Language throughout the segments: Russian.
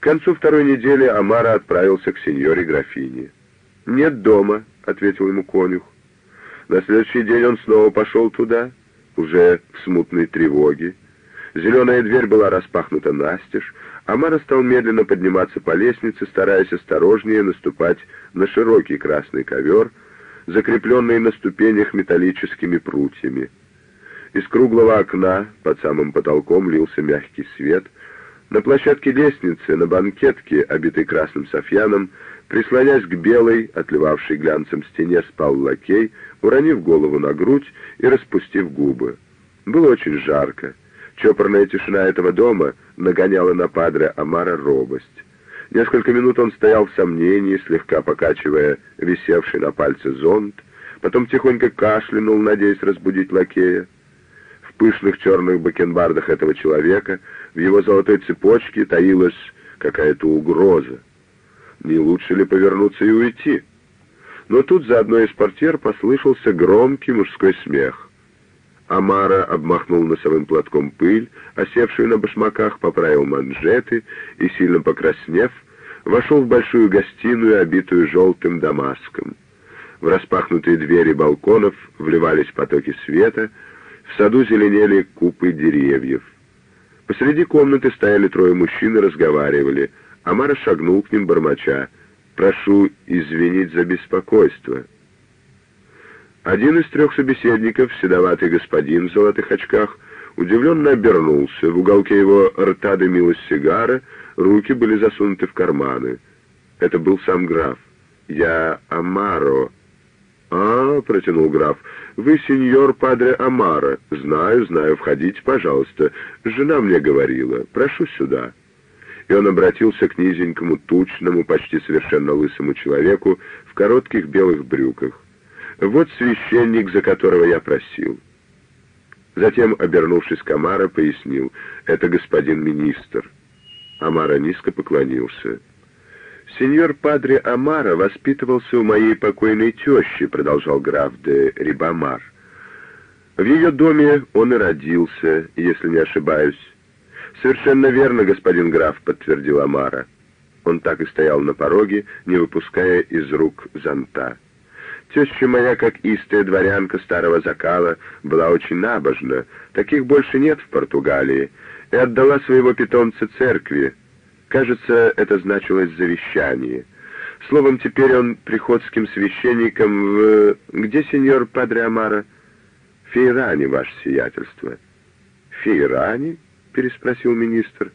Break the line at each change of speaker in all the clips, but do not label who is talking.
К концу второй недели Амара отправился к сеньоре графине. «Нет дома», — ответил ему конюх. На следующий день он снова пошел туда, уже в смутной тревоге. Зеленая дверь была распахнута настежь, Амара стал медленно подниматься по лестнице, стараясь осторожнее наступать на широкий красный ковер, закрепленный на ступенях металлическими прутьями. Из круглого окна под самым потолком лился мягкий свет. На площадке лестницы, на банкетке, обитой красным софьяном, прислонясь к белой, отливавшей глянцем стене, спал лакей, уронив голову на грудь и распустив губы. Было очень жарко. Чопорная тишина этого дома нагоняла на падре Амара робость. Несколько минут он стоял в сомнении, слегка покачивая висевший на пальце зонт, потом тихонько кашлянул, надеясь разбудить лакея. Пышных черных бакенбардах этого человека, в его золотой цепочке таилась какая-то угроза. Не лучше ли повернуться и уйти? Но тут за одной из портьер послышался громкий мужской смех. Амара обмахнул носовым платком пыль, осевшую на башмаках, поправил манжеты и, сильно покраснев, вошел в большую гостиную, обитую желтым дамаском. В распахнутые двери балконов вливались потоки света, в саду зеленели купы деревьев. Посреди комнаты стояли трое мужчин и разговаривали. Амара шагнул к ним, бормоча. «Прошу извинить за беспокойство». Один из трех собеседников, седоватый господин в золотых очках, удивленно обернулся. В уголке его рта дымилась сигара, руки были засунуты в карманы. Это был сам граф. «Я Амаро». «А, — протянул граф, — вы сеньор Падре Амаро. Знаю, знаю, входите, пожалуйста. Жена мне говорила. Прошу сюда». И он обратился к низенькому, тучному, почти совершенно лысому человеку в коротких белых брюках. Вот священник, за которого я просил. Затем, обернувшись к Амара, пояснил, это господин министр. Амара низко поклонился. «Сеньор Падре Амара воспитывался у моей покойной тещи», — продолжал граф де Рибамар. «В ее доме он и родился, если не ошибаюсь». «Совершенно верно, господин граф», — подтвердил Амара. Он так и стоял на пороге, не выпуская из рук зонта. Теща моя, как истая дворянка старого закала, была очень набожна, таких больше нет в Португалии, и отдала своего питомца церкви. Кажется, это значилось в завещании. Словом, теперь он приходским священником в... Где сеньор Падре Амара? Фейране, ваше сиятельство. Фейране? переспросил министр.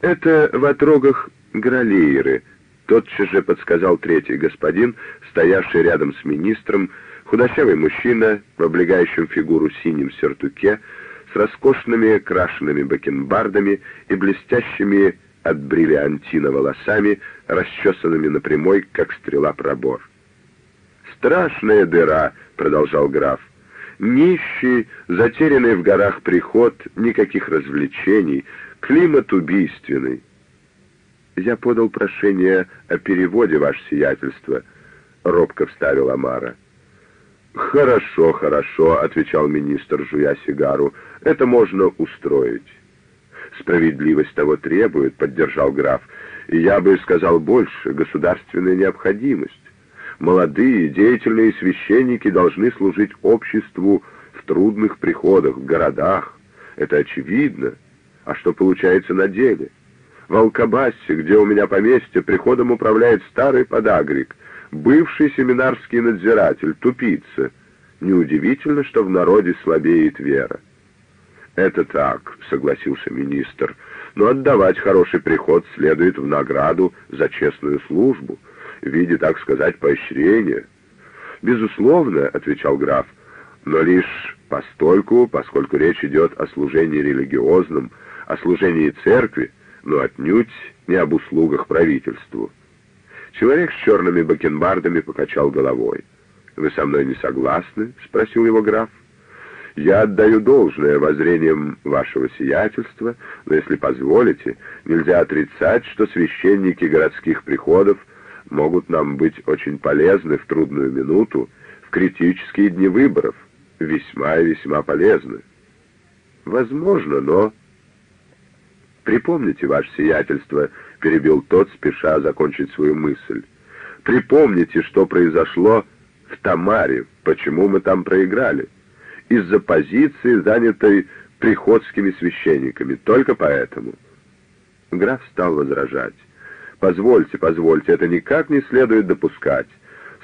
Это в отрогах Гралейры, Тотчас же подсказал третий господин, стоявший рядом с министром, худощавый мужчина в облегающем фигуру синем сюртуке, с роскошными крашенными бакенбардами и блестящими от бриллиантина волосами, расчесанными напрямой, как стрела пробор. «Страшная дыра», — продолжал граф. «Нищий, затерянный в горах приход, никаких развлечений, климат убийственный. «Я подал прошение о переводе, ваше сиятельство», — робко вставил Амара. «Хорошо, хорошо», — отвечал министр, жуя сигару. «Это можно устроить». «Справедливость того требует», — поддержал граф. «И я бы сказал больше, государственная необходимость. Молодые, деятельные священники должны служить обществу в трудных приходах, в городах. Это очевидно. А что получается на деле?» В Алкабасе, где у меня поместье, приходом управляет старый подагрик, бывший семинарский надзиратель, тупица. Неудивительно, что в народе слабеет вера. «Это так», — согласился министр, — «но отдавать хороший приход следует в награду за честную службу, в виде, так сказать, поощрения». «Безусловно», — отвечал граф, — «но лишь постольку, поскольку речь идет о служении религиозном, о служении церкви, но отнюдь не об услугах правительству. Человек с черными бакенбардами покачал головой. «Вы со мной не согласны?» — спросил его граф. «Я отдаю должное воззрениям вашего сиятельства, но, если позволите, нельзя отрицать, что священники городских приходов могут нам быть очень полезны в трудную минуту, в критические дни выборов, весьма и весьма полезны. Возможно, но «Припомните, ваше сиятельство», — перебил тот, спеша закончить свою мысль. «Припомните, что произошло в Тамаре, почему мы там проиграли. Из-за позиции, занятой приходскими священниками, только поэтому». Граф стал возражать. «Позвольте, позвольте, это никак не следует допускать.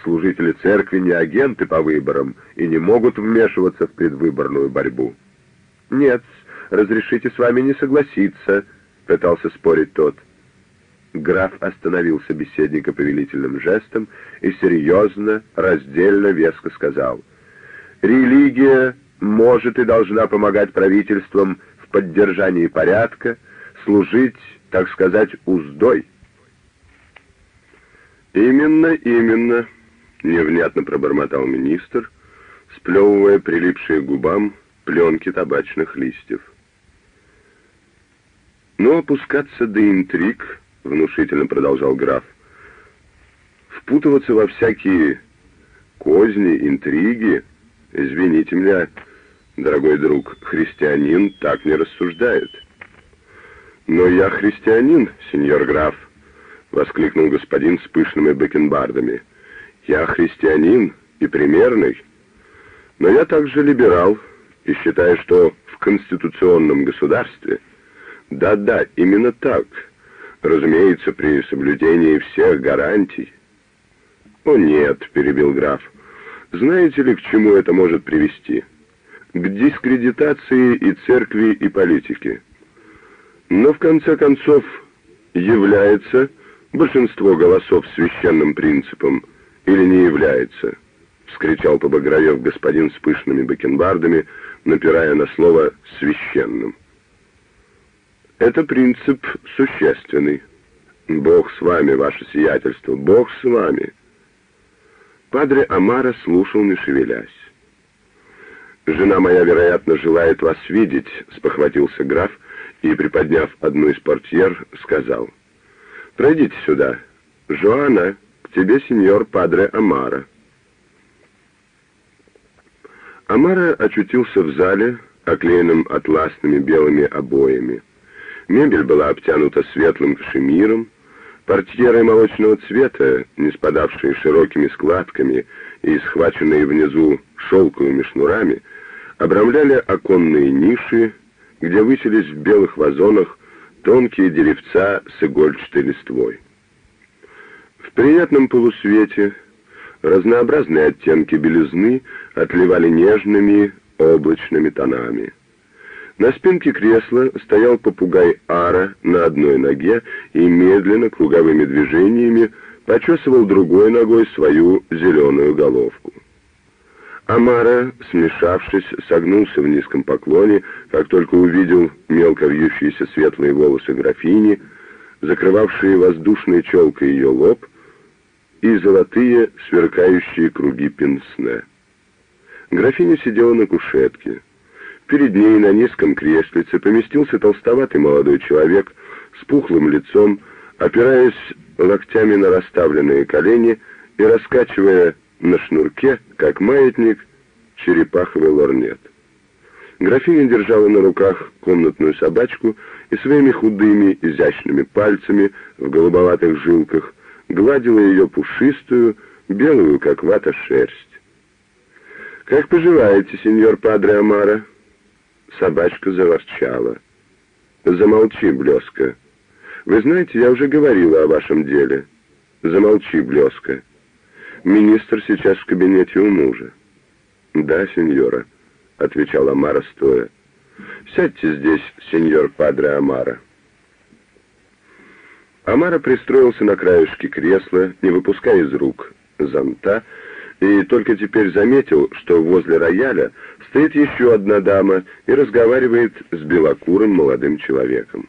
Служители церкви не агенты по выборам и не могут вмешиваться в предвыборную борьбу». «Нет, разрешите с вами не согласиться», — пытался спорить тот. Граф остановил собеседника повелительным жестом и серьезно, раздельно, веско сказал. «Религия может и должна помогать правительствам в поддержании порядка, служить, так сказать, уздой». «Именно, именно», — невнятно пробормотал министр, сплевывая прилипшие к губам пленки табачных листьев. Но опускаться до интриг, — внушительно продолжал граф, — впутываться во всякие козни, интриги, извините меня, дорогой друг, христианин так не рассуждает. Но я христианин, сеньор граф, — воскликнул господин с пышными бакенбардами. Я христианин и примерный, но я также либерал и считаю, что в конституционном государстве — да-да, именно так. Разумеется, при соблюдении всех гарантий. О нет, перебил граф. Знаете ли, к чему это может привести? К дискредитации и церкви, и политики. Но в конце концов является большинство голосов священным принципом или не является? вскричал побагровев господин с пышными бакенбардами, напирая на слово «священным». Это принцип существенный. Бог с вами, ваше сиятельство, Бог с вами. Падре Амара слушал, не шевелясь. «Жена моя, вероятно, желает вас видеть», — спохватился граф и, приподняв одну из портьер, сказал. «Пройдите сюда. Жоанна, к тебе сеньор Падре Амара». Амара очутился в зале, оклеенном атласными белыми обоями. Мебель была обтянута светлым кашемиром, портьеры молочного цвета, не спадавшие широкими складками и схваченные внизу шелковыми шнурами, обрамляли оконные ниши, где высились в белых вазонах тонкие деревца с игольчатой листвой. В приятном полусвете разнообразные оттенки белизны отливали нежными облачными тонами. На спинке кресла стоял попугай Ара на одной ноге и медленно, круговыми движениями, почесывал другой ногой свою зеленую головку. Амара, смешавшись, согнулся в низком поклоне, как только увидел мелко вьющиеся светлые волосы графини, закрывавшие воздушной челкой ее лоб, и золотые сверкающие круги пенсне. Графиня сидела на кушетке. Перед ней на низком креслице поместился толстоватый молодой человек с пухлым лицом, опираясь локтями на расставленные колени и раскачивая на шнурке, как маятник, черепаховый лорнет. Графиня держала на руках комнатную собачку и своими худыми, изящными пальцами в голубоватых жилках гладила ее пушистую, белую, как вата, шерсть. «Как поживаете, сеньор Падре Амара?» Собачка заворчала. «Замолчи, Блеска. Вы знаете, я уже говорила о вашем деле. Замолчи, Блеска. Министр сейчас в кабинете у мужа». «Да, сеньора», — отвечала Амара стоя. «Сядьте здесь, сеньор Падре Амара». Амара пристроился на краешке кресла, не выпуская из рук зонта, и только теперь заметил, что возле рояля стоит еще одна дама и разговаривает с белокурым молодым человеком.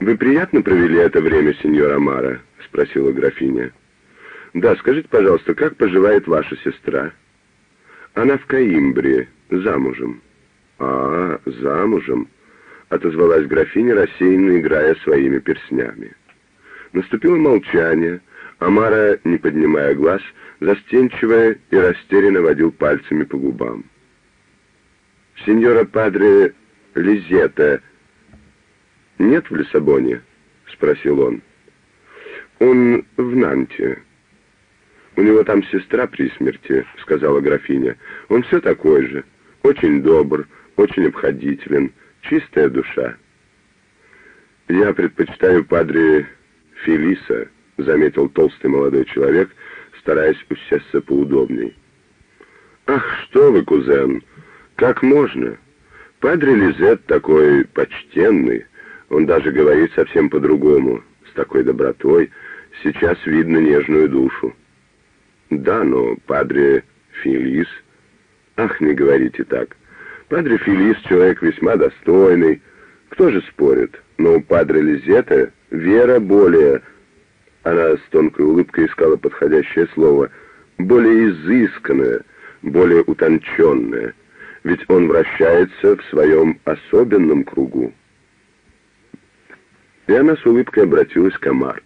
«Вы приятно провели это время, сеньор Амара?» — спросила графиня. «Да, скажите, пожалуйста, как поживает ваша сестра?» «Она в Каимбре, замужем». «А, замужем», — отозвалась графиня, рассеянно играя своими перстнями. Наступило молчание. Амара, не поднимая глаз, — застенчиво и растерянно водил пальцами по губам. «Сеньора Падре Лизета, нет в Лиссабоне?» — спросил он. «Он в Нанте». «У него там сестра при смерти», — сказала графиня. «Он все такой же, очень добр, очень обходителен, чистая душа». «Я предпочитаю падре Фелиса», — заметил толстый молодой человек, стараясь усесться поудобней. «Ах, что вы, кузен, как можно? Падре Лизет такой почтенный, он даже говорит совсем по-другому, с такой добротой, сейчас видно нежную душу». «Да, но падре Фелис...» «Ах, не говорите так. Падре Фелис человек весьма достойный. Кто же спорит? Но у падре Лизета вера более...» Она с тонкой улыбкой искала подходящее слово. «Более изысканная, более утонченная. Ведь он вращается в своем особенном кругу». И она с улыбкой обратилась к Амар.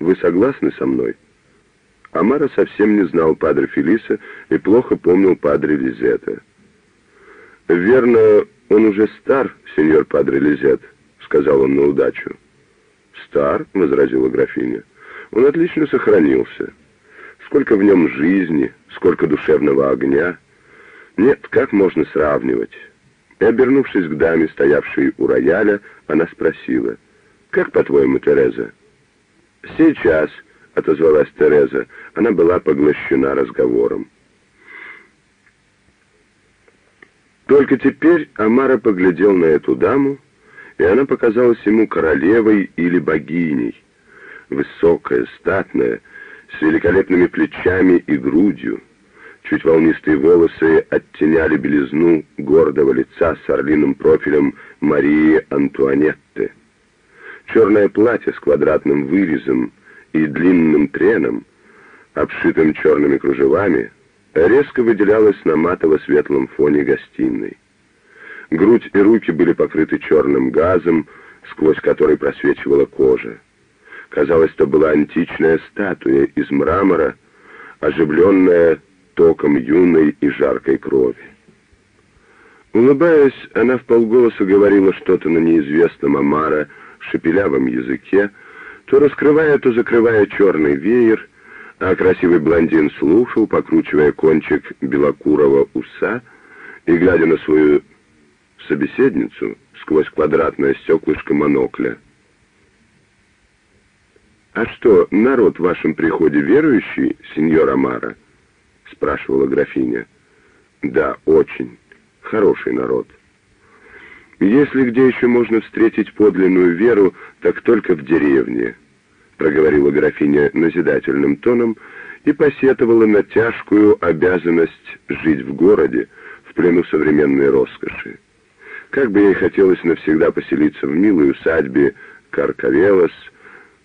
«Вы согласны со мной?» Амара совсем не знал Падре Фелиса и плохо помнил Падре Лизета. «Верно, он уже стар, сеньор Падре Лизет», — сказал он на удачу. «Стар?» — возразила графиня. «Он отлично сохранился. Сколько в нем жизни, сколько душевного огня. Нет, как можно сравнивать?» И, обернувшись к даме, стоявшей у рояля, она спросила, «Как, по-твоему, Тереза?» «Сейчас», — отозвалась Тереза, она была поглощена разговором. Только теперь Амара поглядел на эту даму, и она показалась ему королевой или богиней, высокая, статная, с великолепными плечами и грудью. Чуть волнистые волосы оттеняли белизну гордого лица с орлиным профилем Марии Антуанетты. Черное платье с квадратным вырезом и длинным треном, обшитым черными кружевами, резко выделялось на матово-светлом фоне гостиной. Грудь и руки были покрыты черным газом, сквозь который просвечивала кожа. Казалось, то была античная статуя из мрамора, оживленная током юной и жаркой крови. Улыбаясь, она вполголоса говорила что-то на неизвестном Амара шепелявом языке, то раскрывая, то закрывая черный веер, а красивый блондин слушал, покручивая кончик белокурого уса и глядя на свою собеседницу сквозь квадратное стеклышко монокля. «А что, народ в вашем приходе верующий, сеньор Амара?» — спрашивала графиня. «Да, очень. Хороший народ. Если где еще можно встретить подлинную веру, так только в деревне», — проговорила графиня назидательным тоном и посетовала на тяжкую обязанность жить в городе, в плену современной роскоши. Как бы ей хотелось навсегда поселиться в милой усадьбе Каркавелос,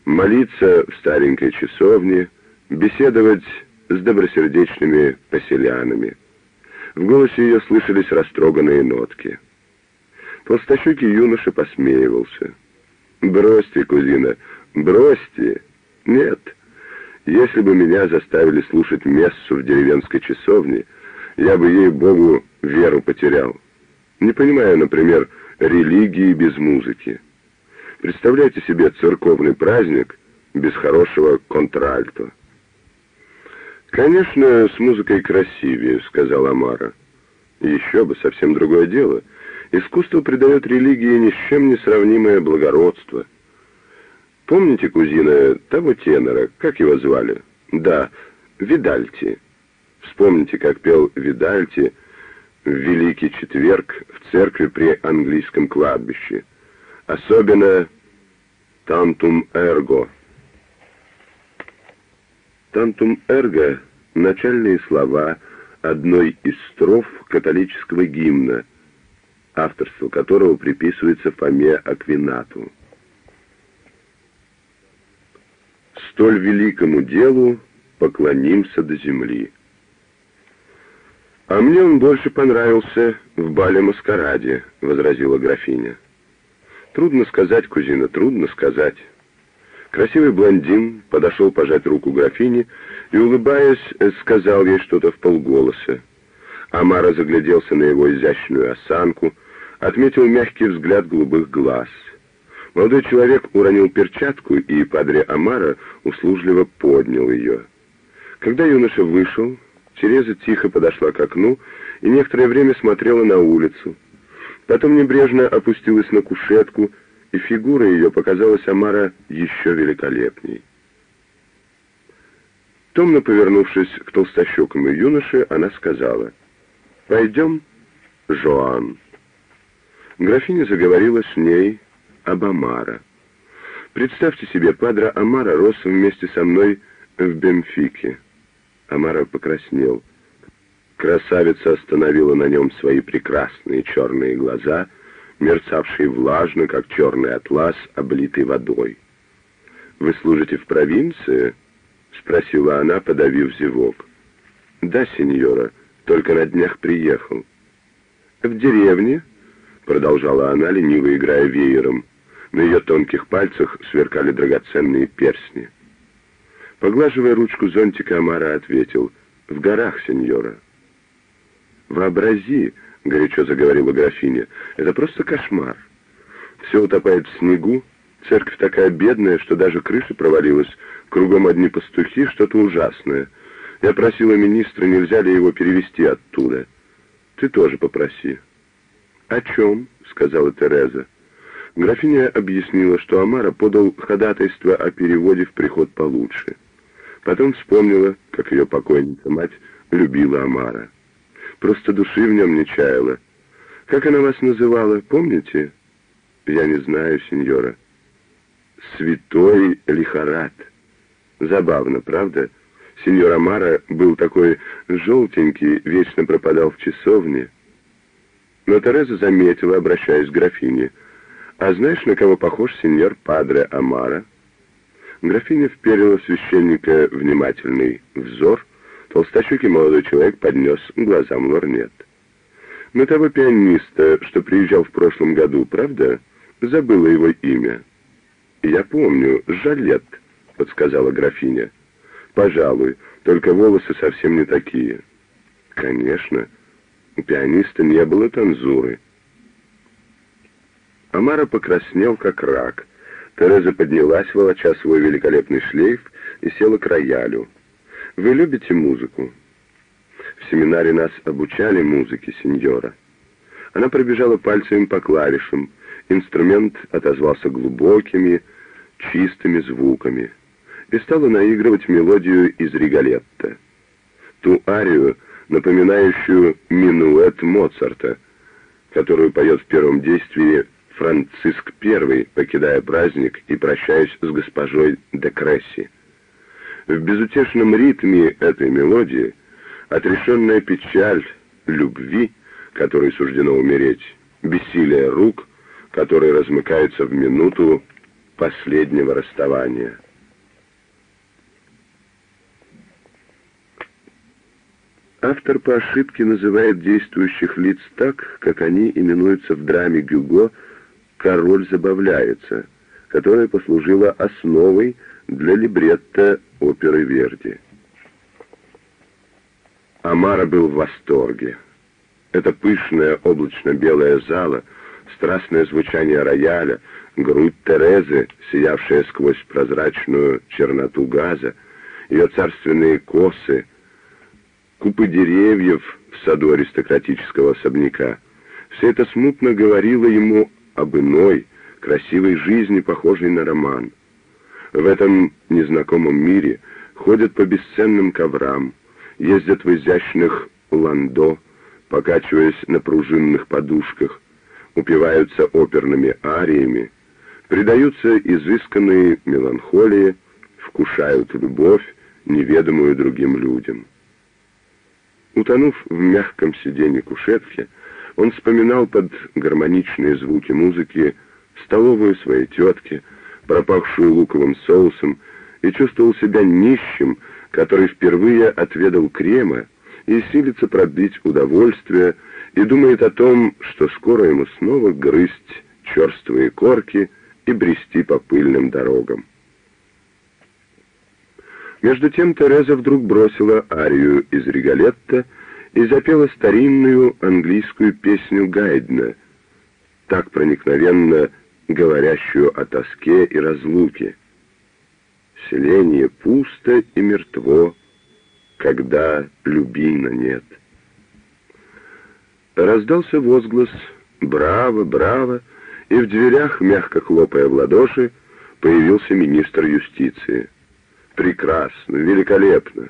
молиться в старенькой часовне, беседовать с добросердечными поселянами. В голосе ее слышались растроганные нотки. Толстощекий юноша посмеивался. «Бросьте, кузина, бросьте! Нет, если бы меня заставили слушать мессу в деревенской часовне, я бы ей-богу веру потерял». Не понимаю, например, религии без музыки. Представляете себе церковный праздник без хорошего контральто. «Конечно, с музыкой красивее», — сказал Амара. «Еще бы, совсем другое дело. Искусство придает религии ни с чем не сравнимое благородство. Помните, кузина, того тенора, как его звали? Да, Видальти. Вспомните, как пел Видальти в Великий Четверг в церкви при английском кладбище. Особенно «Тантум эрго». «Тантум эрго» — начальные слова одной из строф католического гимна, авторство которого приписывается Фоме Аквинату. «Столь великому делу поклонимся до земли». «А мне он больше понравился в бале-маскараде», — возразила графиня. «Трудно сказать, кузина, трудно сказать». Красивый блондин подошел пожать руку графине и, улыбаясь, сказал ей что-то в полголоса. Амара загляделся на его изящную осанку, отметил мягкий взгляд голубых глаз. Молодой человек уронил перчатку, и падре Амара услужливо поднял ее. Когда юноша вышел, Тереза тихо подошла к окну и некоторое время смотрела на улицу. Потом небрежно опустилась на кушетку, и фигура ее показалась Амара еще великолепней. Томно повернувшись к толстощекому юноше, она сказала, «Пойдем, Жоан». Графиня заговорила с ней об Амара. «Представьте себе, падра Амара рос вместе со мной в Бенфике». Амара покраснел. Красавица остановила на нем свои прекрасные черные глаза, мерцавшие влажно, как черный атлас, облитый водой. «Вы служите в провинции?» — спросила она, подавив зевок. «Да, сеньора, только на днях приехал». «В деревне?» — продолжала она, лениво играя веером. На ее тонких пальцах сверкали драгоценные перстни. Поглаживая ручку зонтика, Амара ответил, «В горах, сеньора». «Вообрази», — горячо заговорила графиня, — «это просто кошмар. Все утопает в снегу, церковь такая бедная, что даже крыша провалилась, кругом одни пастухи, что-то ужасное. Я просила министра, нельзя ли его перевести оттуда. Ты тоже попроси». «О чем?» — сказала Тереза. Графиня объяснила, что Амара подал ходатайство о переводе в приход получше. Потом вспомнила, как ее покойница мать любила Амара. Просто души в нем не чаяла. Как она вас называла, помните? Я не знаю, сеньора. Святой Лихарат. Забавно, правда? Сеньор Амара был такой желтенький, вечно пропадал в часовне. Но Тереза заметила, обращаясь к графине, «А знаешь, на кого похож сеньор Падре Амара?» Графиня вперила священника внимательный взор. Толстощекий молодой человек поднес глазам лорнет. «На того пианиста, что приезжал в прошлом году, правда? Забыла его имя». «Я помню, Жалет», — подсказала графиня. «Пожалуй, только волосы совсем не такие». «Конечно, у пианиста не было танзуры». Амара покраснел, как рак — Тереза поднялась, волоча свой великолепный шлейф, и села к роялю. «Вы любите музыку?» «В семинаре нас обучали музыке, сеньора». Она пробежала пальцами по клавишам. Инструмент отозвался глубокими, чистыми звуками и стала наигрывать мелодию из Риголетта. Ту арию, напоминающую минуэт Моцарта, которую поет в первом действии Франциск I, покидая праздник и прощаясь с госпожой де Кресси. В безутешном ритме этой мелодии отрешенная печаль любви, которой суждено умереть, бессилие рук, которые размыкаются в минуту последнего расставания. Автор по ошибке называет действующих лиц так, как они именуются в драме Гюго «Король забавляется», которая послужила основой для либретто оперы Верди. Амара был в восторге. Это пышная облачно-белая зала, страстное звучание рояля, грудь Терезы, сиявшая сквозь прозрачную черноту газа, ее царственные косы, купы деревьев в саду аристократического особняка. Все это смутно говорило ему об иной, красивой жизни, похожей на роман. В этом незнакомом мире ходят по бесценным коврам, ездят в изящных ландо, покачиваясь на пружинных подушках, упиваются оперными ариями, предаются изысканной меланхолии, вкушают любовь, неведомую другим людям. Утонув в мягком сиденье кушетки, он вспоминал под гармоничные звуки музыки столовую своей тетки, пропахшую луковым соусом, и чувствовал себя нищим, который впервые отведал крема и силится пробить удовольствие, и думает о том, что скоро ему снова грызть черствые корки и брести по пыльным дорогам. Между тем Тереза вдруг бросила арию из Риголетта и запела старинную английскую песню Гайдна, так проникновенно говорящую о тоске и разлуке. Селение пусто и мертво, когда любина нет. Раздался возглас «Браво, браво!» и в дверях, мягко хлопая в ладоши, появился министр юстиции. «Прекрасно, великолепно!»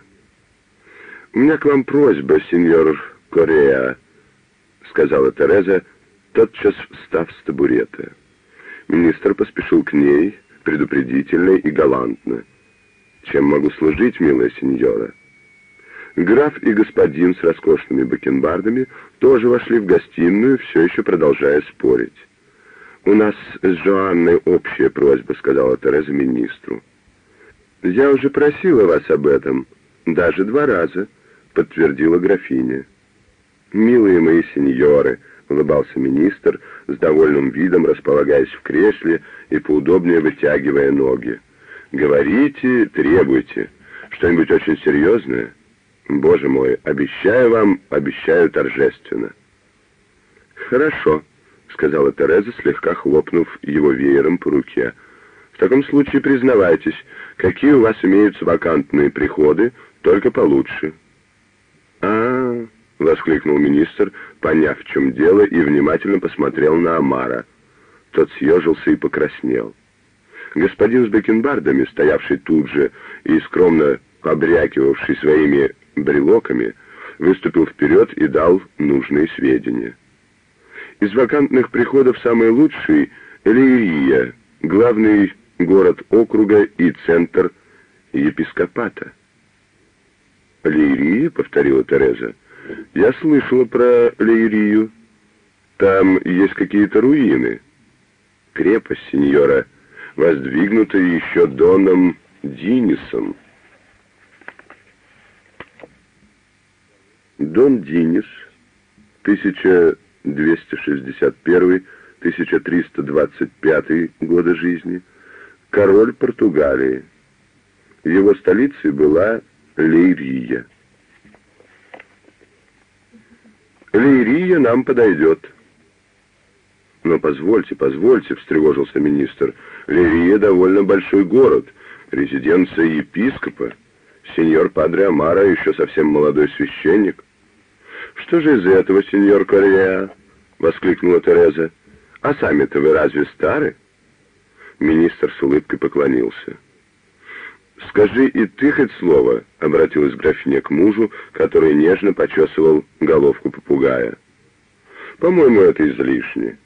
«У меня к вам просьба, сеньор Корея», — сказала Тереза, тотчас встав с табурета. Министр поспешил к ней, предупредительно и галантно. «Чем могу служить, милая сеньора?» Граф и господин с роскошными бакенбардами тоже вошли в гостиную, все еще продолжая спорить. «У нас с Жоанной общая просьба», — сказала Тереза министру. «Я уже просила вас об этом, даже два раза», — подтвердила графиня. «Милые мои сеньоры», — улыбался министр, с довольным видом располагаясь в кресле и поудобнее вытягивая ноги. «Говорите, требуйте. Что-нибудь очень серьезное?» «Боже мой, обещаю вам, обещаю торжественно». «Хорошо», — сказала Тереза, слегка хлопнув его веером по руке. «В таком случае признавайтесь, какие у вас имеются вакантные приходы, только получше». А -а -а, воскликнул министр, поняв, в чем дело, и внимательно посмотрел на Амара. Тот съежился и покраснел. Господин с бакенбардами, стоявший тут же и скромно побрякивавший своими брелоками, выступил вперед и дал нужные сведения. Из вакантных приходов самый лучший — Элирия, главный город округа и центр епископата. «Лирия?» — повторила Тереза. «Я слышала про Лирию. Там есть какие-то руины. Крепость, сеньора, воздвигнута еще Доном Динисом». Дон Динис, 1000 261-1325 года жизни, король Португалии. Его столицей была Лейрия. Лейрия нам подойдет. Но позвольте, позвольте, встревожился министр. Лейрия довольно большой город, резиденция епископа. Сеньор Падре Амара еще совсем молодой священник. «Что же из этого, сеньор Корея?» — воскликнула Тереза. «А сами-то вы разве стары?» Министр с улыбкой поклонился. «Скажи и ты хоть слово», — обратилась графиня к мужу, который нежно почесывал головку попугая. «По-моему, это излишне.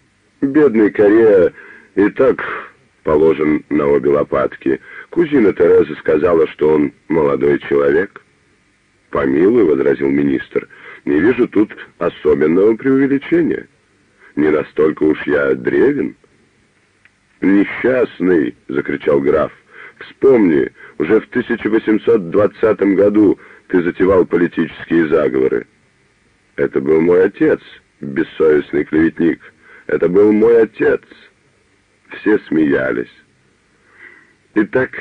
Бедный Корея и так положен на обе лопатки. Кузина Тереза сказала, что он молодой человек». «Помилуй», — возразил министр, — не вижу тут особенного преувеличения. Не настолько уж я древен. «Несчастный!» — закричал граф. «Вспомни, уже в 1820 году ты затевал политические заговоры. Это был мой отец, бессовестный клеветник. Это был мой отец». Все смеялись. «Итак,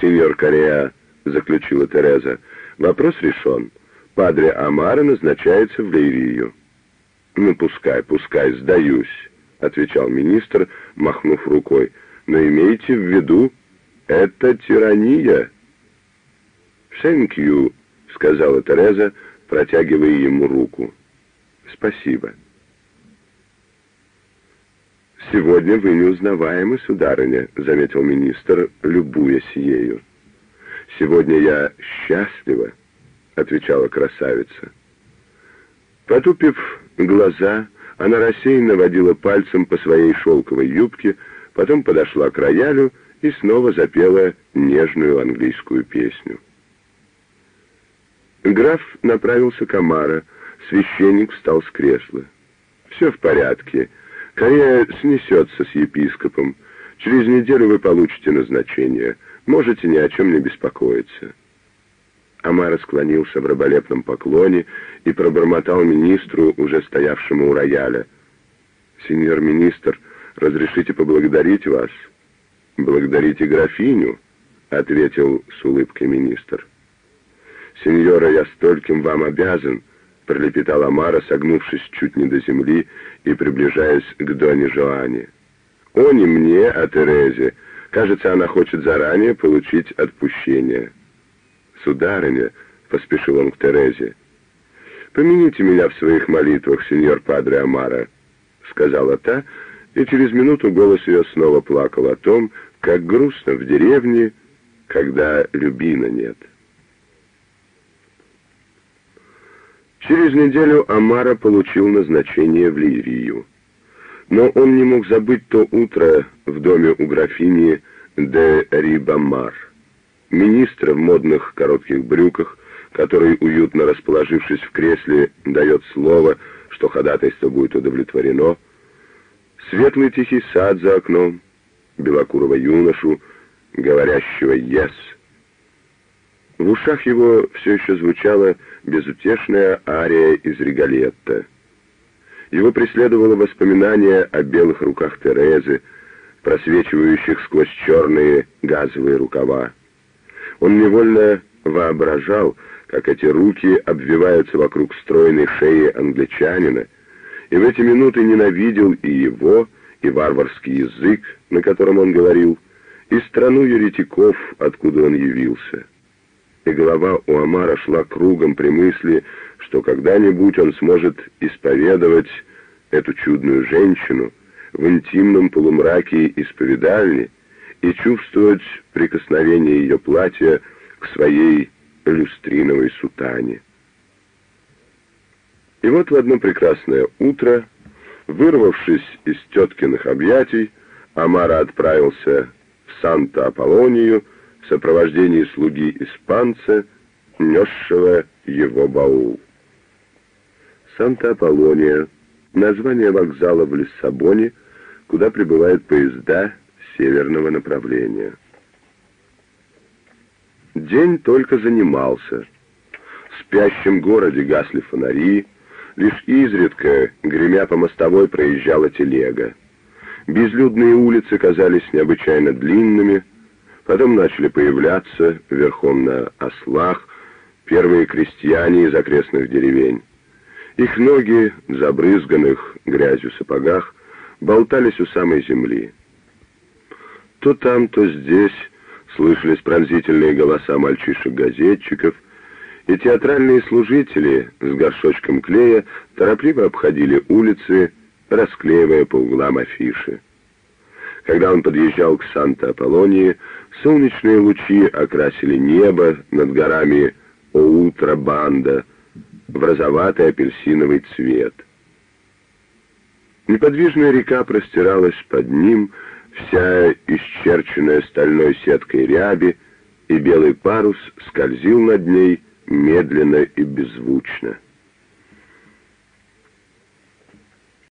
сеньор Корея», — заключила Тереза, — «вопрос решен. Падре Амара назначается в Лейрию. «Ну, пускай, пускай, сдаюсь», — отвечал министр, махнув рукой. «Но имейте в виду, это тирания». «Thank you», — сказала Тереза, протягивая ему руку. «Спасибо». «Сегодня вы неузнаваемы, сударыня», — заметил министр, любуясь ею. «Сегодня я счастлива» отвечала красавица. Потупив глаза, она рассеянно водила пальцем по своей шелковой юбке, потом подошла к роялю и снова запела нежную английскую песню. Граф направился к Амара, священник встал с кресла. «Все в порядке. Корея снесется с епископом. Через неделю вы получите назначение. Можете ни о чем не беспокоиться». Амара склонился в раболепном поклоне и пробормотал министру, уже стоявшему у рояля. «Сеньор министр, разрешите поблагодарить вас?» «Благодарите графиню», — ответил с улыбкой министр. «Сеньора, я стольким вам обязан», — пролепетал Амара, согнувшись чуть не до земли и приближаясь к Доне Жоане. О, не мне, а Терезе. Кажется, она хочет заранее получить отпущение. «Сударыня», — поспешил он к Терезе, — «помяните меня в своих молитвах, сеньор Падре Амара», — сказала та, и через минуту голос ее снова плакал о том, как грустно в деревне, когда любина нет. Через неделю Амара получил назначение в Ливию. Но он не мог забыть то утро в доме у графини де Рибамар, министра в модных коротких брюках, который, уютно расположившись в кресле, дает слово, что ходатайство будет удовлетворено, светлый тихий сад за окном, белокурого юношу, говорящего «Yes». В ушах его все еще звучала безутешная ария из Регалетта. Его преследовало воспоминание о белых руках Терезы, просвечивающих сквозь черные газовые рукава. Он невольно воображал, как эти руки обвиваются вокруг стройной шеи англичанина, и в эти минуты ненавидел и его, и варварский язык, на котором он говорил, и страну еретиков, откуда он явился. И голова у Амара шла кругом при мысли, что когда-нибудь он сможет исповедовать эту чудную женщину в интимном полумраке исповедальни и чувствовать прикосновение ее платья к своей люстриновой сутане. И вот в одно прекрасное утро, вырвавшись из теткиных объятий, Амара отправился в Санта-Аполлонию в сопровождении слуги-испанца, несшего его баул. Санта-Аполлония — название вокзала в Лиссабоне, куда прибывают поезда северного направления. День только занимался. В спящем городе гасли фонари, лишь изредка, гремя по мостовой, проезжала телега. Безлюдные улицы казались необычайно длинными, потом начали появляться верхом на ослах первые крестьяне из окрестных деревень. Их ноги, забрызганных грязью сапогах, болтались у самой земли. То там, то здесь слышались пронзительные голоса мальчишек-газетчиков, и театральные служители с горшочком клея торопливо обходили улицы, расклеивая по углам афиши. Когда он подъезжал к Санта-Аполлонии, солнечные лучи окрасили небо над горами Оутра-Банда в розоватый апельсиновый цвет. Неподвижная река простиралась под ним, вся исчерченная стальной сеткой ряби, и белый парус скользил над ней медленно и беззвучно.